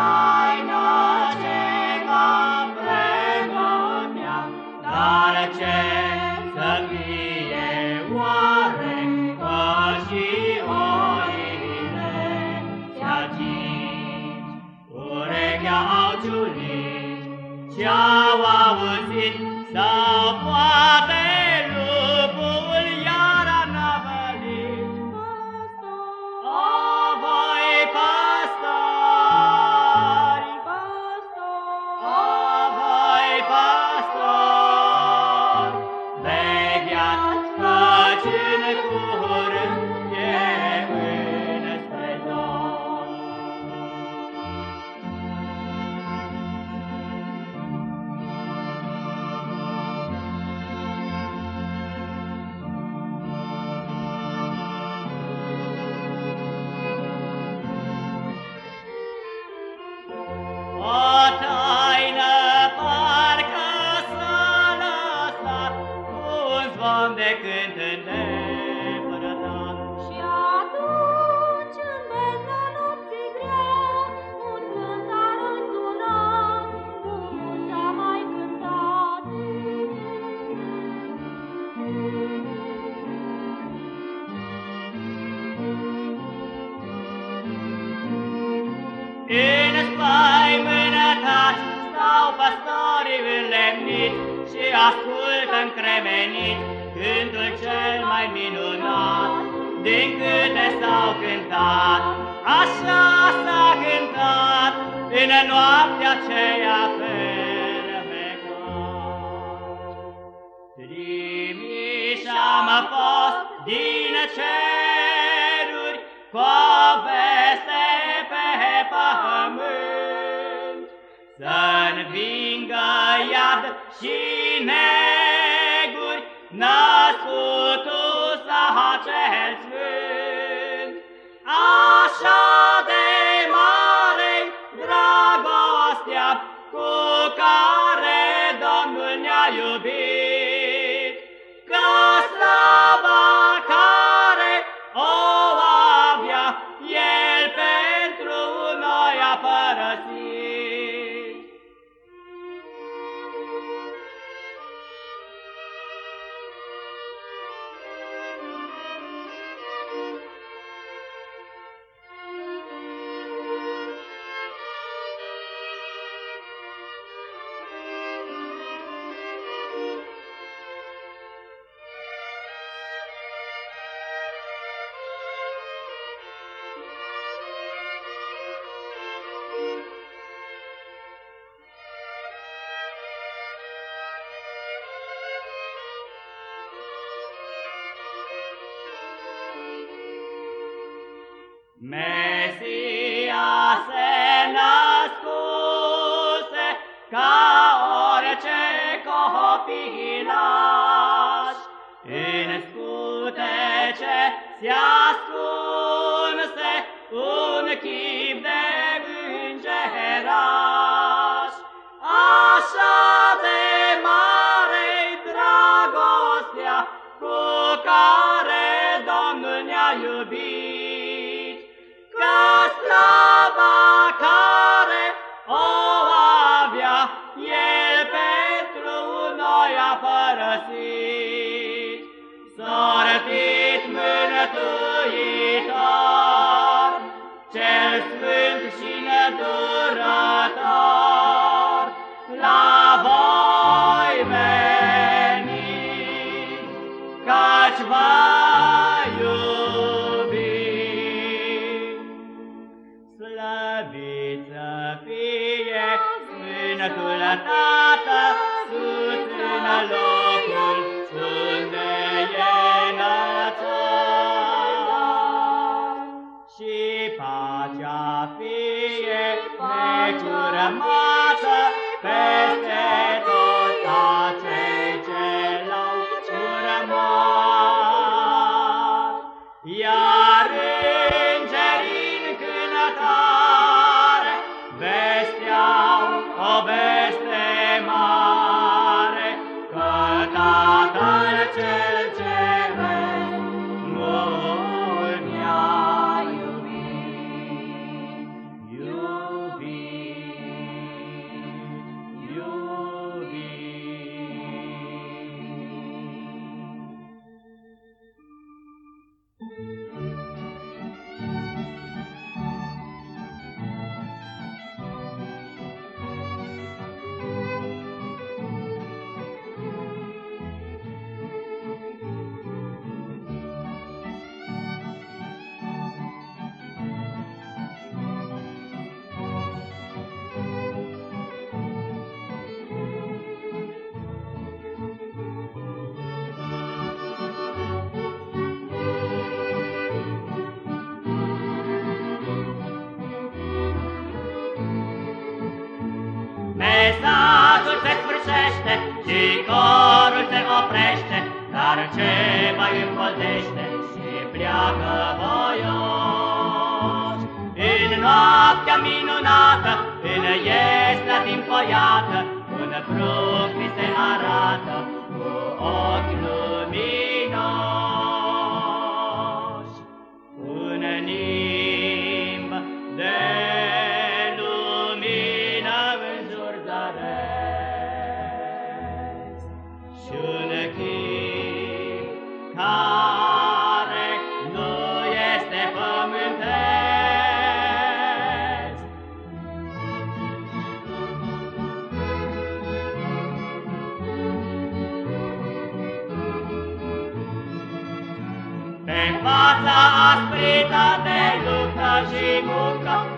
star. Ascultă încremenit cântul cel mai minunat din câte s-au cântat. Așa s-a cântat în noaptea aceea fermecat. Trimiși am fost din ceruri cu o veste pe pământ, Să învingă iad și neguri, născutul sa cel sfânt. Mesia se născuse ca orice copilaș, în scutece se ascunse un chip de îngeraș. Așa de mare dragostea cu care Domnul ne-a iubit, că Tava fie necurmată peste toți acei ce l-au urmat. Iar și corul se oprește, dar ce mai împătește și pleacă voioși. În noaptea minunată, în iesna timpoiată, un fruct mi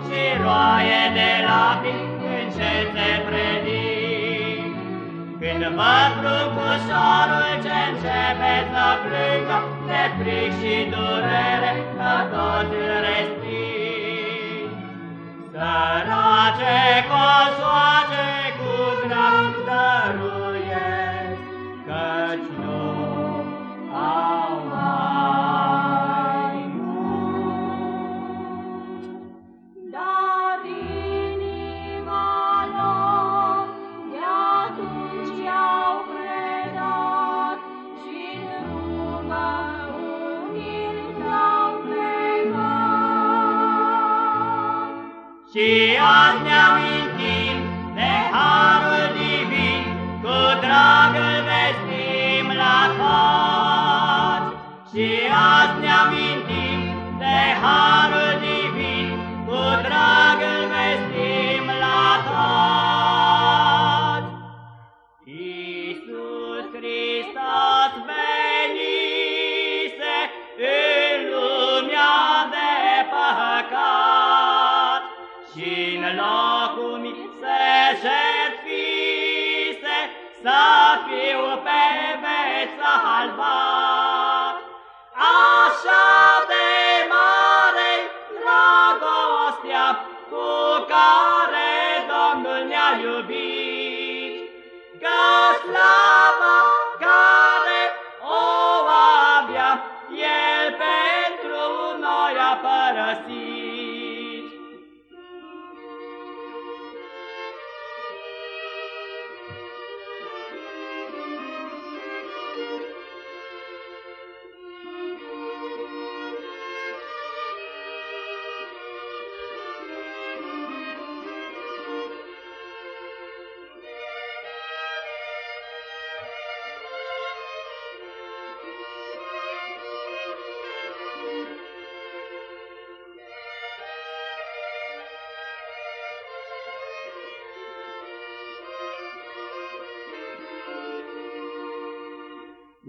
și roaie de lacrimi încet se predic. Când văd fruncușorul ce începe să plângă de fric și durere, că toți îl resping. Sărace cosoace cu grab dăruiesc, căci nu azi ne amintim de harul divin, cu drag îl vestim la toți. Și azi ne amintim veci salvat. Așa de mare dragostea cu care Domnul ne-a iubit,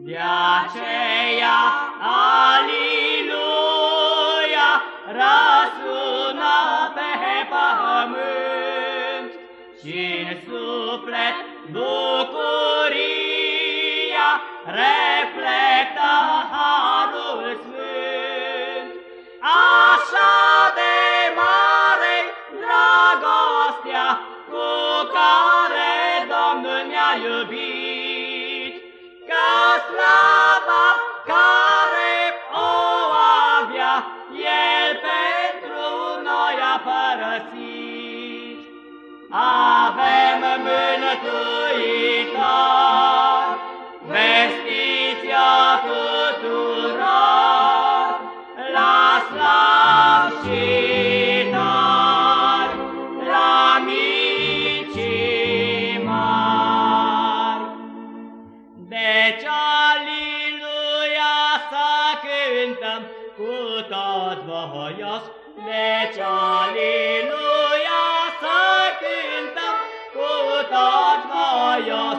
De aceea, aliluia, ya